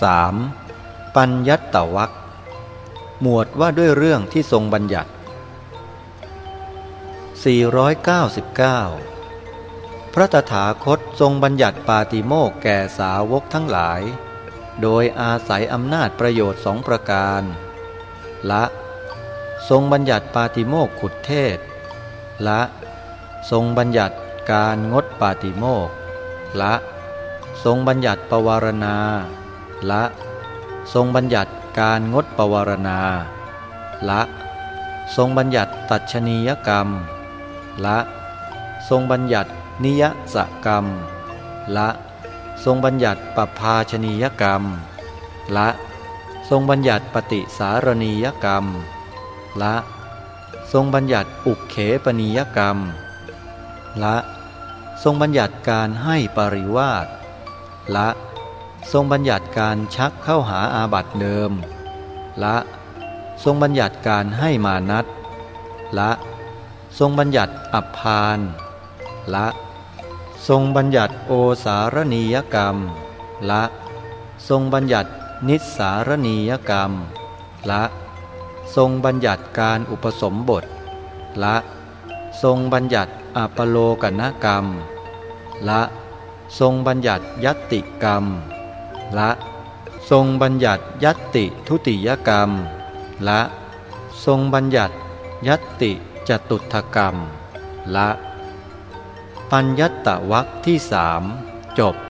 3. ปัญญัตตวักหมวดว่าด้วยเรื่องที่ทรงบัญญัติ 499 พระตถาคตทรงบัญญัติปาติโมกแก่สาวกทั้งหลาย โดยอาศัยอำนาจประโยชน์สองประการ ละ ทรงบัญญัติปาติโมกขุดเทศ ละ ทรงบัญญัติการงดปาติโมกละ ทรงบัญญัติปวารณา ละ ทรงบัญญัติการงดปวารณา ละ ทรงบัญญัติตัชนียกรรม ละ ทรงบัญญัตินิยสกรรม ละ ทรงบัญญัติปภาชนียกรรม ละ ทรงบัญญัติปฏิสารณียกรรม ละ ทรงบัญญัติอุกเขปนิยกรรม ละ ทรงบัญญัติการให้ปริวาสละ ทรงบัญญัติการชักเข้าหาอาบัตเดิม ละ ทรงบัญญัติการให้มานัดละ ทรงบัญญัติอับพานละ ทรงบัญญัติโอสารณียกรรม ละ ทรงบัญญัตินิสารณียกรรม ละ ทรงบัญญัติการอุปสมบท ละ ทรงบัญญัติอปโลกนกรรม ละ ทรงบัญญัติยติกรรม ละ ทรงบัญญัติยัตติทุติยกรรม ละ ทรงบัญญัติยัตติจตุถกรรม ละ ปัญญัตตวักที่สามจบ